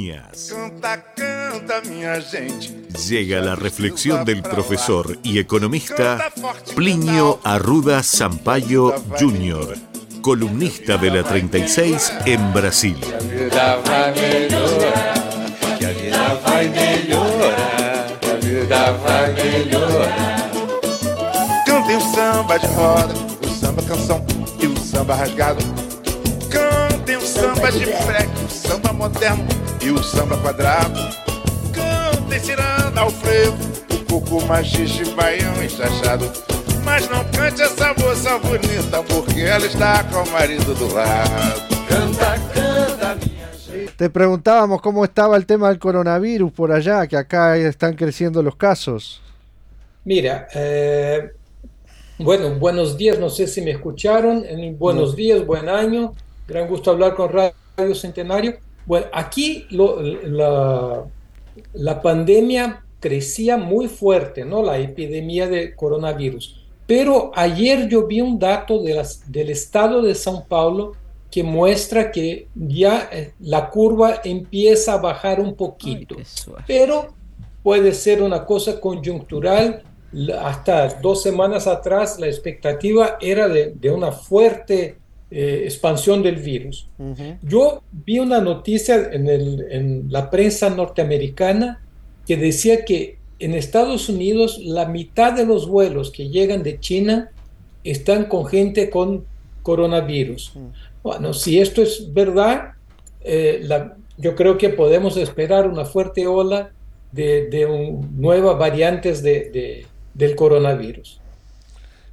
Viñas. Llega la reflexión del profesor y economista Plinio Arruda Sampaio Jr., columnista de la 36 en Brasil. Cantem o samba de roda, o samba canção e o samba rasgado. Cantem o samba de freque, samba moderno e o samba quadrado. Cantem ciranda ao frevo, o coco machixe, baião enxachado. Mas não cante essa moça bonita, porque ela está com o marido do lado. Canta, canta, minha gente. Te preguntábamos cómo estaba el tema del coronavirus por allá, que acá están creciendo los casos. Mira, eh, bueno, buenos días, no sé si me escucharon. En buenos días, buen año. Gran gusto hablar con Radio Centenario. Bueno, aquí lo, la, la pandemia crecía muy fuerte, ¿no? La epidemia de coronavirus. Pero ayer yo vi un dato de las, del estado de São Paulo que muestra que ya eh, la curva empieza a bajar un poquito. Pero puede ser una cosa coyuntural. Hasta dos semanas atrás la expectativa era de, de una fuerte eh, expansión del virus. Uh -huh. Yo vi una noticia en, el, en la prensa norteamericana que decía que en Estados Unidos la mitad de los vuelos que llegan de China están con gente con coronavirus. Bueno, si esto es verdad, eh, la, yo creo que podemos esperar una fuerte ola de, de un, nuevas variantes de, de, del coronavirus.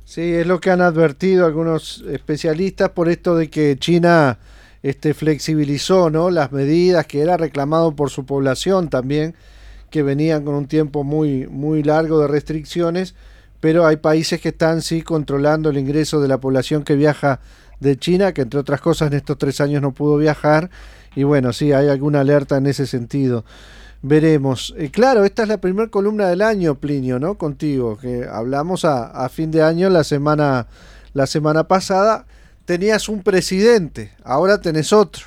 Sí, es lo que han advertido algunos especialistas por esto de que China este, flexibilizó ¿no? las medidas que era reclamado por su población también que venían con un tiempo muy, muy largo de restricciones, pero hay países que están sí controlando el ingreso de la población que viaja de China, que entre otras cosas en estos tres años no pudo viajar, y bueno, sí, hay alguna alerta en ese sentido. Veremos. Eh, claro, esta es la primera columna del año, Plinio, ¿no? Contigo, que hablamos a, a fin de año la semana, la semana pasada. Tenías un presidente, ahora tenés otro.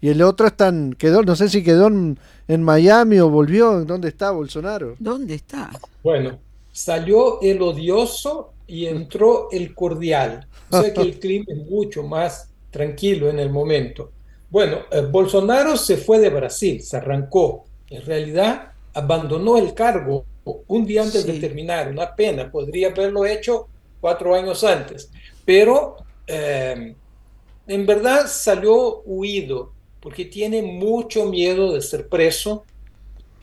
Y el otro está en, quedó, no sé si quedó en, en Miami o volvió. ¿Dónde está Bolsonaro? ¿Dónde está? Bueno, salió el odioso y entró el cordial. O sea que el clima es mucho más tranquilo en el momento. Bueno, eh, Bolsonaro se fue de Brasil, se arrancó. En realidad, abandonó el cargo un día antes sí. de terminar. Una pena, podría haberlo hecho cuatro años antes. Pero eh, en verdad salió huido porque tiene mucho miedo de ser preso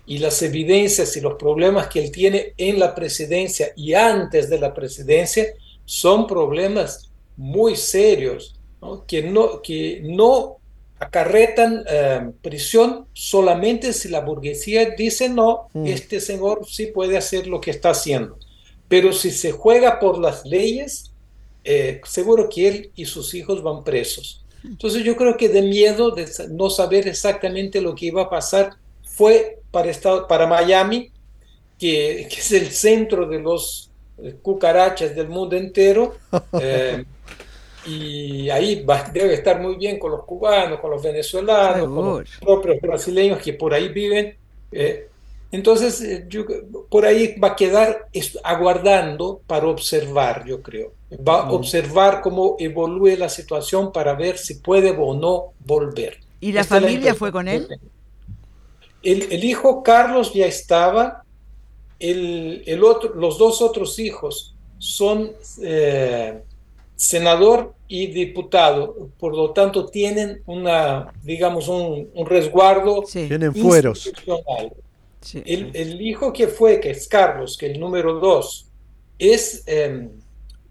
y las evidencias y los problemas que él tiene en la presidencia y antes de la presidencia son problemas muy serios, ¿no? Que, no, que no acarretan eh, prisión solamente si la burguesía dice no, mm. este señor sí puede hacer lo que está haciendo. Pero si se juega por las leyes, eh, seguro que él y sus hijos van presos. Entonces yo creo que de miedo de no saber exactamente lo que iba a pasar fue para, estado, para Miami, que, que, es el centro de los eh, cucarachas del mundo entero. Eh, y ahí va, debe estar muy bien con los cubanos, con los venezolanos, con los propios brasileños que por ahí viven. Eh, entonces, yo, por ahí va a quedar aguardando para observar, yo creo. Va a observar cómo evolúe la situación para ver si puede o no volver. ¿Y la Esta familia la fue con él? El, el, hijo Carlos ya estaba, el, el otro, los dos otros hijos son eh, senador y diputado, por lo tanto tienen una, digamos, un, un resguardo. Sí. Tienen fueros. Sí. El, el, hijo que fue, que es Carlos, que el número dos, es, eh,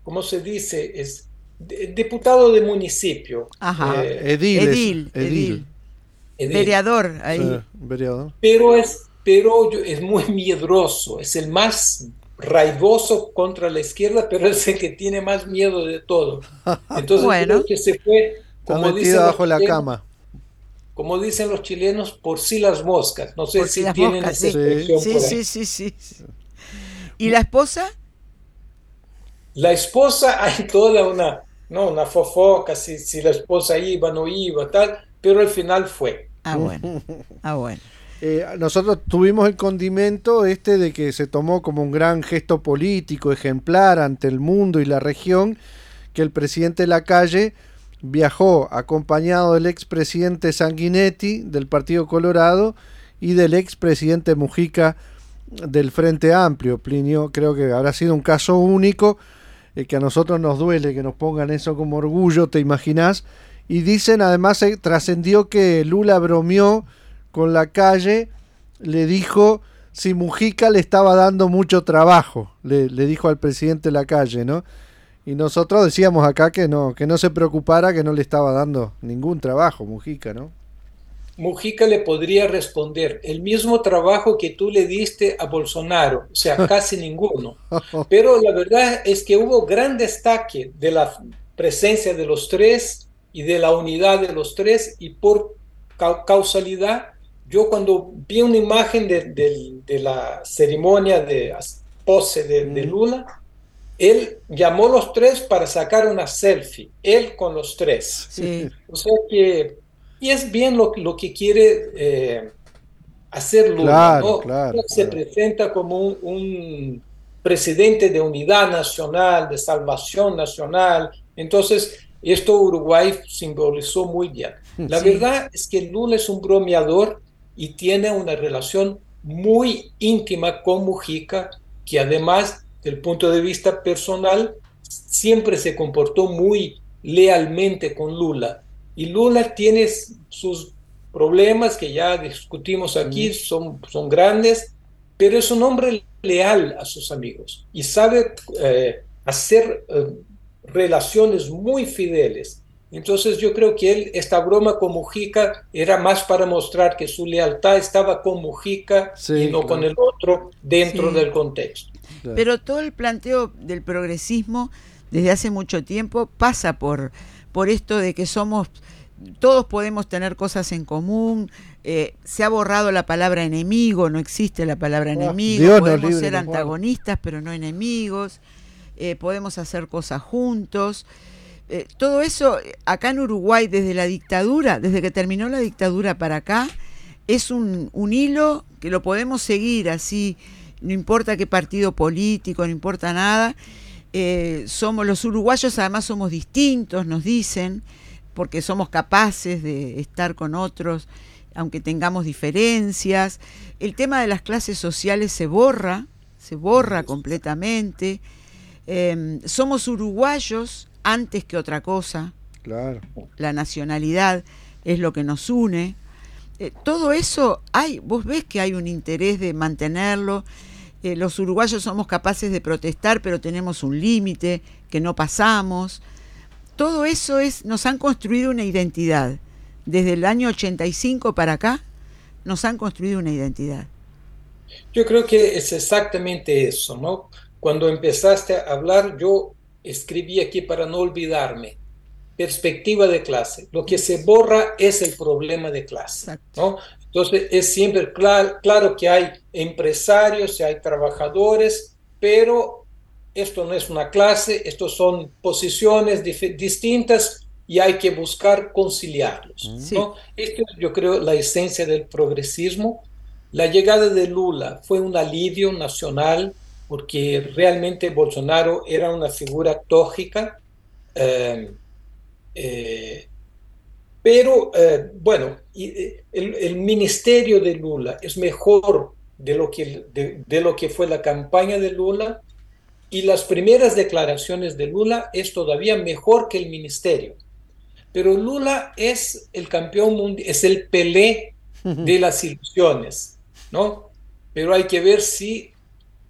¿cómo se dice? Es diputado de municipio. Ajá. Eh, edil, edil, edil. edil. Vereador, ahí. Sí, vereador. Pero es, pero es muy miedroso, es el más raigoso contra la izquierda, pero es el que tiene más miedo de todo. Entonces bueno. creo que se fue, como dice bajo la cama como dicen los chilenos, por sí las moscas. No sé por si sí tienen moscas, esa sí. expresión Sí, por sí, ahí. sí, sí, sí. ¿Y la esposa? La esposa, hay toda una, no, una fofoca, si, si la esposa iba, no iba, tal, pero al final fue. Ah, bueno. Ah, bueno. Eh, nosotros tuvimos el condimento este de que se tomó como un gran gesto político ejemplar ante el mundo y la región que el presidente de la calle viajó acompañado del expresidente Sanguinetti del Partido Colorado y del expresidente Mujica del Frente Amplio. Plinio, creo que habrá sido un caso único, eh, que a nosotros nos duele que nos pongan eso como orgullo, te imaginas. Y dicen, además, eh, trascendió que Lula bromeó con la calle, le dijo si Mujica le estaba dando mucho trabajo, le, le dijo al presidente de la calle, ¿no? Y nosotros decíamos acá que no, que no se preocupara, que no le estaba dando ningún trabajo Mujica, ¿no? Mujica le podría responder el mismo trabajo que tú le diste a Bolsonaro, o sea, casi ninguno. Pero la verdad es que hubo gran destaque de la presencia de los tres y de la unidad de los tres y por causalidad, yo cuando vi una imagen de, la ceremonia de pose de, de Lula, él llamó a los tres para sacar una selfie, él con los tres. Sí. O sea que, y es bien lo, lo que quiere eh, hacer Lula, ¿no? se presenta como un, presidente de unidad nacional, de salvación nacional. Entonces, esto Uruguay simbolizó muy bien. La verdad es que Lula es un bromeador y tiene una relación muy íntima con Mujica, que además del punto de vista personal, siempre se comportó muy lealmente con Lula. Y Lula tiene sus problemas que ya discutimos aquí, son, son grandes, pero es un hombre leal a sus amigos y sabe eh, hacer eh, relaciones muy fideles. Entonces yo creo que él, esta broma con Mujica era más para mostrar que su lealtad estaba con Mujica y no con el otro dentro del contexto. Pero todo el planteo del progresismo desde hace mucho tiempo pasa por, por esto de que somos, todos podemos tener cosas en común, eh, se ha borrado la palabra enemigo, no existe la palabra ah, enemigo, podemos ser antagonistas pero no enemigos, eh, podemos hacer cosas juntos. Eh, todo eso acá en Uruguay desde la dictadura, desde que terminó la dictadura para acá, es un, un hilo que lo podemos seguir así no importa qué partido político, no importa nada. Eh, somos los uruguayos, además somos distintos, nos dicen, porque somos capaces de estar con otros, aunque tengamos diferencias. El tema de las clases sociales se borra, se borra completamente. Em, somos uruguayos antes que otra cosa. Claro. La nacionalidad es lo que nos une. Eh, todo eso hay, vos ves que hay un interés de mantenerlo eh, los uruguayos somos capaces de protestar, pero tenemos un límite que no pasamos. Todo eso es, nos han construido una identidad. Desde el año 85 para acá, nos han construido una identidad. Yo creo que es exactamente eso, ¿no? Cuando empezaste a hablar, yo escribí aquí para no olvidarme. Perspectiva de clase. Lo que se borra es el problema de clase, ¿no? Entonces, es siempre claro, que hay empresarios y hay trabajadores, pero esto no es una clase, estos son posiciones distintas y hay que buscar conciliarlos. ¿no? Esto es, yo creo, la esencia del progresismo. La llegada de Lula fue un alivio nacional porque realmente Bolsonaro era una figura tóxica. Eh, eh, pero eh, bueno, eh, el, ministerio de Lula es mejor de lo, que, de, lo que fue la campaña de Lula y las primeras declaraciones de Lula es todavía mejor que el ministerio. Pero Lula es el campeón mundial, es el Pelé de las ilusiones, ¿no? Pero hay que ver si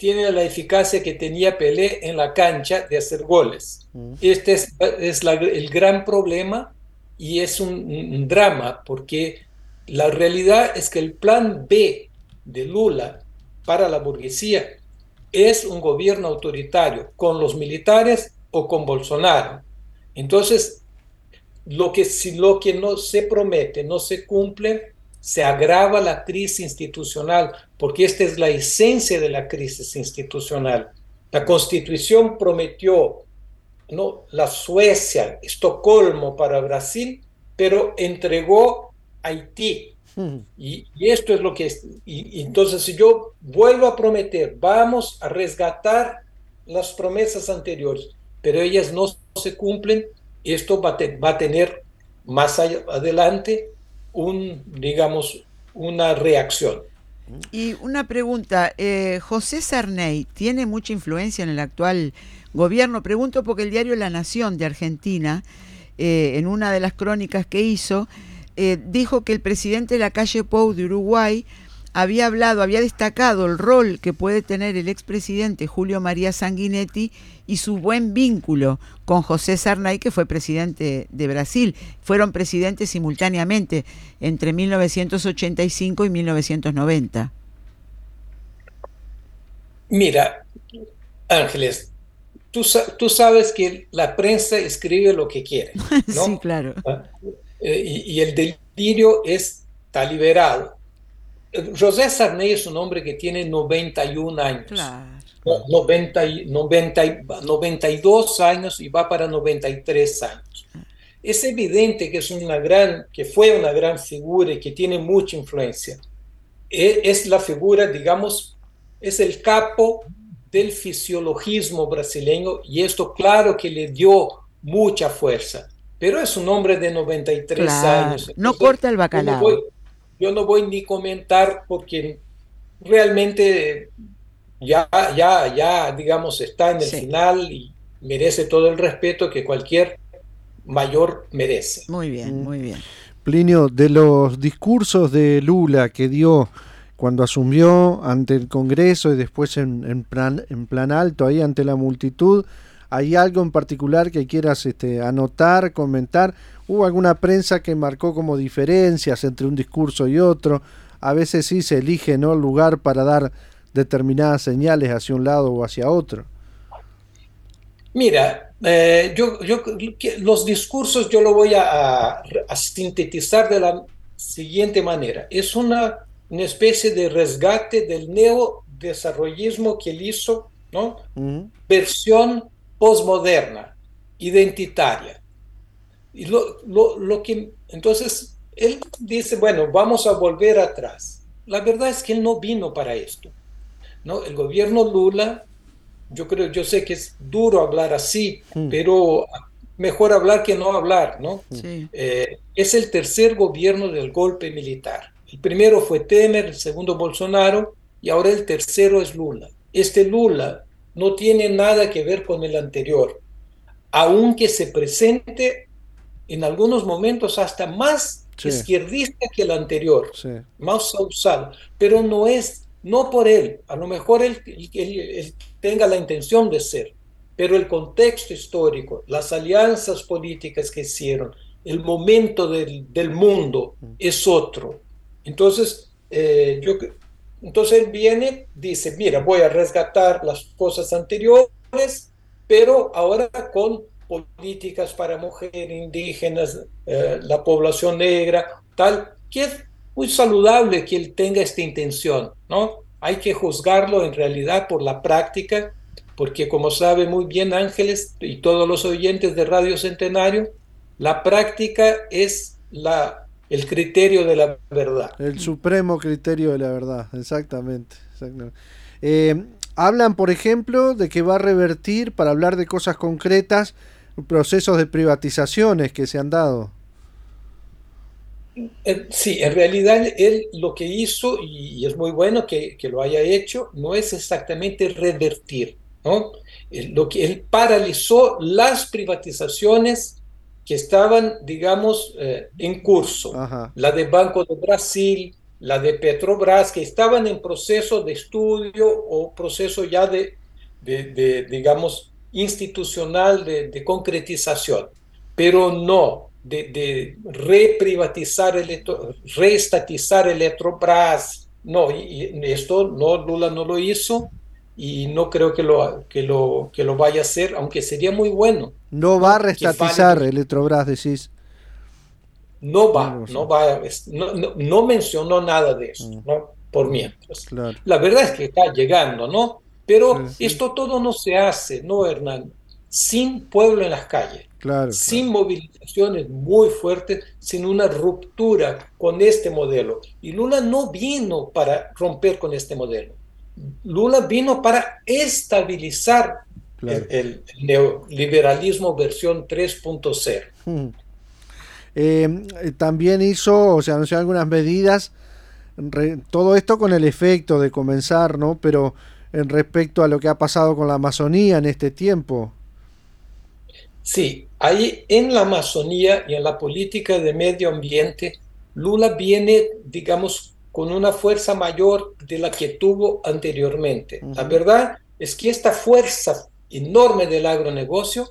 tiene la eficacia que tenía Pelé en la cancha de hacer goles. Este es, es el gran problema y es un, drama porque la realidad es que el plan B de Lula para la burguesía es un gobierno autoritario con los militares o con Bolsonaro. Entonces, lo que, si lo que no se promete no se cumple, se agrava la crisis institucional, porque esta es la esencia de la crisis institucional. La constitución prometió ¿no? la Suecia, Estocolmo para Brasil, pero entregó Haití Y, esto es lo que es. Y, entonces, si yo vuelvo a prometer, vamos a resgatar las promesas anteriores, pero ellas no se cumplen, esto va, va a tener más adelante un, digamos, una reacción. Y una pregunta, eh, José Sarney tiene mucha influencia en el actual gobierno. Pregunto porque el diario La Nación de Argentina, eh, en una de las crónicas que hizo, eh, dijo que el presidente de la calle Pou de Uruguay había hablado, había destacado el rol que puede tener el expresidente Julio María Sanguinetti y su buen vínculo con José Sarney, que fue presidente de Brasil. Fueron presidentes simultáneamente entre 1985 y 1990. Mira, Ángeles, tú, tú sabes que la prensa escribe lo que quiere. ¿no? sí, claro. Ah, eh, y, y el delirio está liberado José Sarney es un hombre que tiene 91 años. Claro. 90, 92 años y va para 93 años. Es evidente que es una gran, que fue una gran figura y que tiene mucha influencia. E, es la figura, digamos, es el capo del fisiologismo brasileño y esto claro que le dio mucha fuerza. Pero es un hombre de 93 años. no corta el bacalao yo no voy ni comentar porque realmente ya, ya, ya, digamos, está en el final y merece todo el respeto que cualquier mayor merece. Muy bien, mm. muy bien. Plinio, de los discursos de Lula que dio cuando asumió ante el Congreso y después en, plan, en plan alto, ahí ante la multitud, ¿hay algo en particular que quieras este, anotar, comentar? Hubo alguna prensa que marcó como diferencias entre un discurso y otro. A veces sí se elige ¿no? el lugar para dar determinadas señales hacia un lado o hacia otro. Mira, eh, yo, yo, los discursos yo lo voy a, sintetizar de la siguiente manera. Es una, una especie de resgate del neodesarrollismo que él hizo, ¿no? Versión posmoderna, identitaria. Y lo, lo, lo que, entonces, él dice, bueno, vamos a volver atrás. La verdad es que él no vino para esto. ¿No? El gobierno Lula, yo creo, yo sé que es duro hablar así, mm. pero mejor hablar que no hablar, ¿no? Eh, es el tercer gobierno del golpe militar. El primero fue Temer, el segundo Bolsonaro, y ahora el tercero es Lula. Este Lula no tiene nada que ver con el anterior, aunque se presente en algunos momentos hasta más izquierdista que el anterior, más usado, pero no es, no por él, a lo mejor él, tenga la intención de ser, pero el contexto histórico, las alianzas políticas que hicieron, el momento del, del mundo es otro. Entonces, eh, yo, entonces él viene, dice, mira, voy a rescatar las cosas anteriores, pero ahora con políticas para mujeres indígenas, eh, la población negra, tal, que es muy saludable que él tenga esta intención, ¿no? Hay que juzgarlo en realidad por la práctica, porque como sabe muy bien Ángeles y todos los oyentes de Radio Centenario, la práctica es la, el criterio de la verdad. El supremo criterio de la verdad, exactamente. Eh, hablan, por ejemplo, de que va a revertir, para hablar de cosas concretas, procesos de privatizaciones que se han dado. Eh, sí, en realidad él lo que hizo, y es muy bueno que, lo haya hecho, no es exactamente revertir, ¿no? Lo que él paralizó las privatizaciones que estaban, digamos, eh, en curso. La de Banco de Brasil, la de Petrobras, que estaban en proceso de estudio o proceso ya de, de digamos, institucional de, concretización, pero no de, reprivatizar, electro, reestatizar Electrobras. No, y, esto no, Lula no lo hizo y no creo que lo, que lo, que lo vaya a hacer, aunque sería muy bueno. No va a reestatizar Electrobras, decís. No va, no, va, no, no, mencionó nada de eso, mm. ¿no? Por mientras. La verdad es que está llegando, ¿no? Pero esto todo no se hace, ¿no, Hernán? Sin pueblo en las calles, Claro. sin movilizaciones muy fuertes, sin una ruptura con este modelo. Y Lula no vino para romper con este modelo. Lula vino para estabilizar Claro. el, el neoliberalismo versión 3.0. Mm. Eh, eh, también hizo, o sea, anunció algunas medidas, re- todo esto con el efecto de comenzar, ¿no? Pero en respecto a lo que ha pasado con la Amazonía en este tiempo. Sí, ahí en la Amazonía y en la política de medio ambiente, Lula viene, digamos, con una fuerza mayor de la que tuvo anteriormente. La verdad es que esta fuerza enorme del agronegocio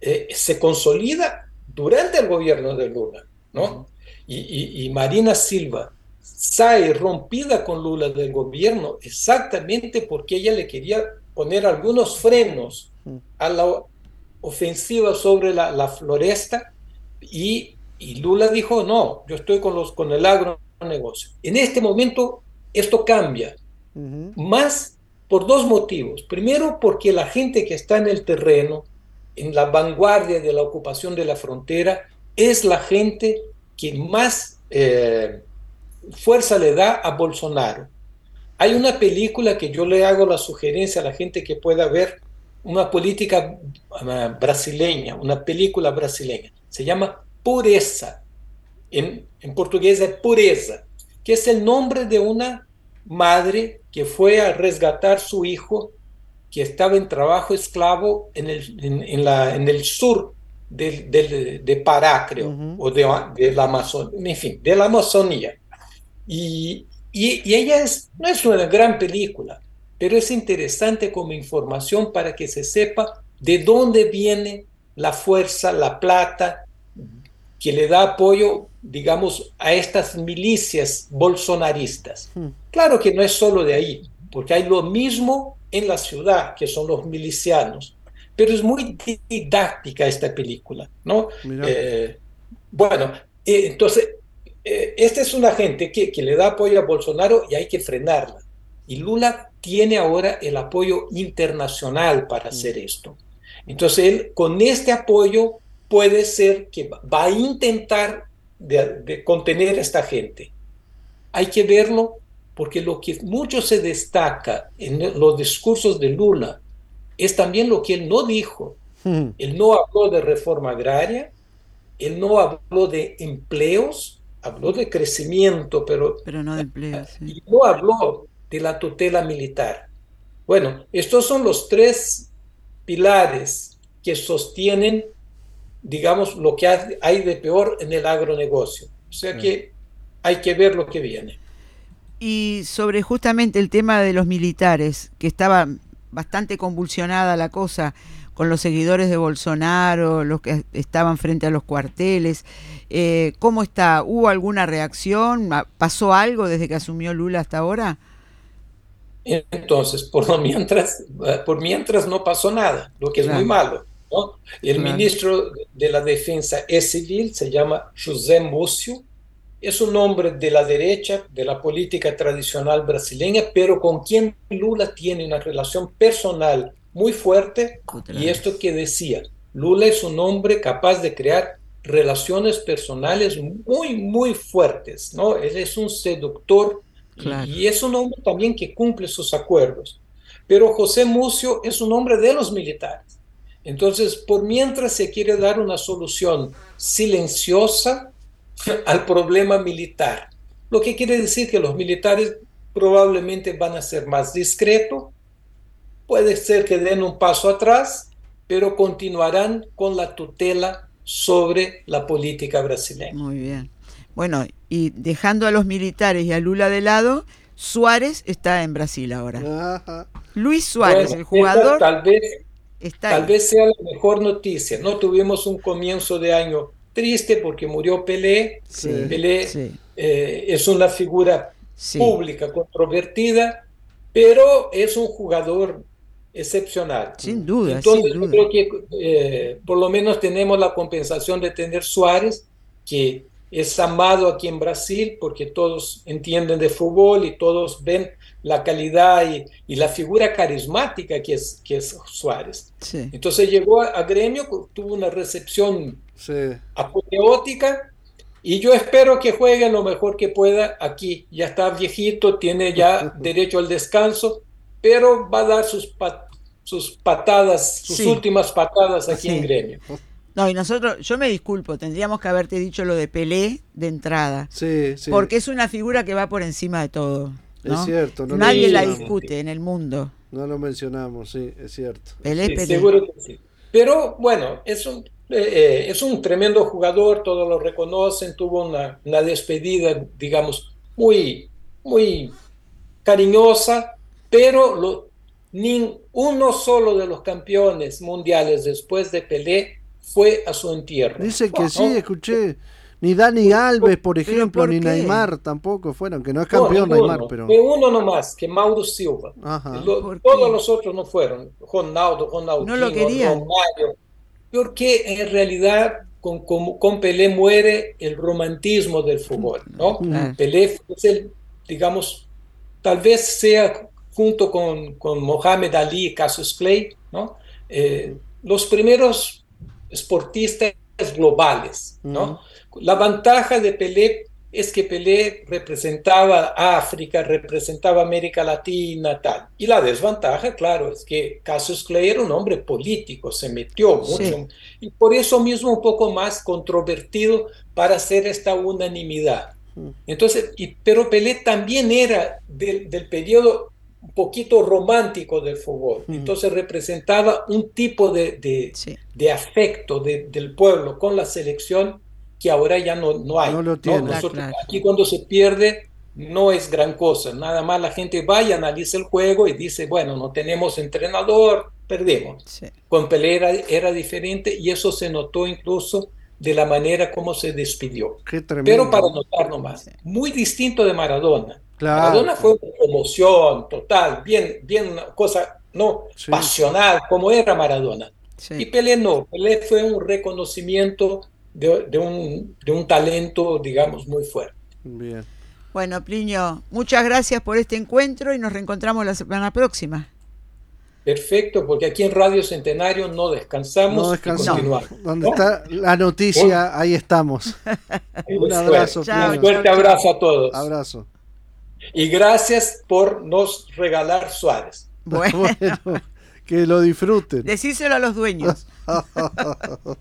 eh, se consolida durante el gobierno de Lula, ¿no? Y, y- y Marina Silva sale rompida con Lula del gobierno exactamente porque ella le quería poner algunos frenos a la ofensiva sobre la, la floresta y, y Lula dijo, no, yo estoy con, los, con el agronegocio. En este momento esto cambia, Ujú. más por dos motivos. Primero, porque la gente que está en el terreno, en la vanguardia de la ocupación de la frontera, es la gente que más eh, fuerza le da a Bolsonaro. Hay una película que yo le hago la sugerencia a la gente que pueda ver, una política uh, brasileña, una película brasileña. Se llama Pureza. En, en portugués es Pureza, que es el nombre de una madre que fue a resgatar su hijo que estaba en trabajo esclavo en el, en, en la, en el sur del, del, de Pará, creo, Ujú. o de, de la Amazonía, en fin, de la Amazonía. Y, y, y ella es, no es una gran película, pero es interesante como información para que se sepa de dónde viene la fuerza, la plata que le da apoyo, digamos, a estas milicias bolsonaristas. Claro que no es solo de ahí, porque hay lo mismo en la ciudad, que son los milicianos, pero es muy didáctica esta película, ¿no? Eh, bueno, eh, entonces, eh, esta es una gente que, que le da apoyo a Bolsonaro y hay que frenarla. Y Lula tiene ahora el apoyo internacional para hacer esto. Entonces, él con este apoyo puede ser que va a intentar de, de contener a esta gente. Hay que verlo porque lo que mucho se destaca en los discursos de Lula es también lo que él no dijo. Ujú. Él no habló de reforma agraria, él no habló de empleos, habló de crecimiento, pero Pero no de empleo. sí. y no habló de la tutela militar. Bueno, estos son los tres pilares que sostienen, digamos, lo que ha- hay de peor en el agronegocio. O sea que hay que ver lo que viene. Y sobre justamente el tema de los militares, que estaba bastante convulsionada la cosa con los seguidores de Bolsonaro, los que estaban frente a los cuarteles, eh, ¿cómo está? ¿Hubo alguna reacción? ¿Pasó algo desde que asumió Lula hasta ahora? Entonces, por lo mientras, por mientras no pasó nada, lo que es Claro. muy malo. ¿no? El Claro. ministro de la Defensa es civil, se llama José Múcio, es un hombre de la derecha, de la política tradicional brasileña, pero con quien Lula tiene una relación personal muy fuerte. Y esto que decía, Lula es un hombre capaz de crear relaciones personales muy, muy fuertes, ¿no? Él es un seductor Claro. y es un hombre también que cumple sus acuerdos. Pero José Mucio es un hombre de los militares. Entonces, por mientras se quiere dar una solución silenciosa al problema militar, lo que quiere decir que los militares probablemente van a ser más discretos, puede ser que den un paso atrás, pero continuarán con la tutela sobre la política brasileña. Muy bien. Bueno, y dejando a los militares y a Lula de lado, Suárez está en Brasil ahora. Ajá. Luis Suárez, Bueno, el jugador, tal vez está Tal ahí. vez sea la mejor noticia. No tuvimos un comienzo de año triste porque murió Pelé. Sí, Pelé sí, eh, es una figura sí. pública controvertida, pero es un jugador excepcional. Sin duda, Entonces sin yo duda. creo que eh, por lo menos tenemos la compensación de tener Suárez, que es amado aquí en Brasil porque todos entienden de fútbol y todos ven la calidad y, la figura carismática que es, que es Suárez. Entonces llegó a, Gremio, tuvo una recepción apoteótica y yo espero que juegue lo mejor que pueda aquí. Ya está viejito, tiene ya derecho al descanso, pero va a dar sus, sus patadas, sus últimas patadas aquí en Gremio. No, y nosotros, yo me disculpo, tendríamos que haberte dicho lo de Pelé de entrada. Sí, sí. Porque es una figura que va por encima de todo. Es cierto. No Nadie la discute en el mundo. No lo mencionamos, sí, es cierto. Pelé, Pelé. Seguro que sí. Pero bueno, es un, eh, eh, es un tremendo jugador, todos lo reconocen, tuvo una, una despedida, digamos, muy, muy cariñosa, pero lo, ni uno solo de los campeones mundiales después de Pelé fue a su entierro. Dice que sí, escuché. Ni Dani Alves, por ejemplo, ni Neymar tampoco fueron, que no es campeón Neymar, pero... uno nomás, que Mauro Silva. todos los otros no fueron. Ronaldo, Ronaldo, no lo querían. porque en realidad con, con, Pelé muere el romantismo del fútbol, ¿no? Pelé es el, digamos, tal vez sea junto con, con Mohamed Ali y Cassius Clay, ¿no? Eh, los primeros esportistas globales, ¿no? La ventaja de Pelé es que Pelé representaba África, representaba América Latina, tal. Y la desventaja, claro, es que Cassius Clay era un hombre político, se metió mucho. Y por eso mismo un poco más controvertido para hacer esta unanimidad. Entonces, y, pero Pelé también era del, del periodo un poquito romántico del fútbol. Entonces representaba un tipo de, de, afecto del pueblo con la selección que ahora ya no, no hay. No Aquí cuando se pierde no es gran cosa, nada más la gente va y analiza el juego y dice, bueno, no tenemos entrenador, perdemos. Con Pelé era, diferente y eso se notó incluso de la manera como se despidió. Pero para notar nomás, muy distinto de Maradona. Maradona fue una emoción total, bien, bien una cosa no pasional, como era Maradona. Y Pelé no, Pelé fue un reconocimiento de, un, de un talento, digamos, muy fuerte. Bien. Bueno, Plinio, muchas gracias por este encuentro y nos reencontramos la semana próxima. Perfecto, porque aquí en Radio Centenario no descansamos, no continuamos. Donde está la noticia, ahí estamos. un abrazo. un fuerte abrazo a todos. Abrazo. Y gracias por nos regalar Suárez. Bueno, que lo disfruten. Decíselo a los dueños.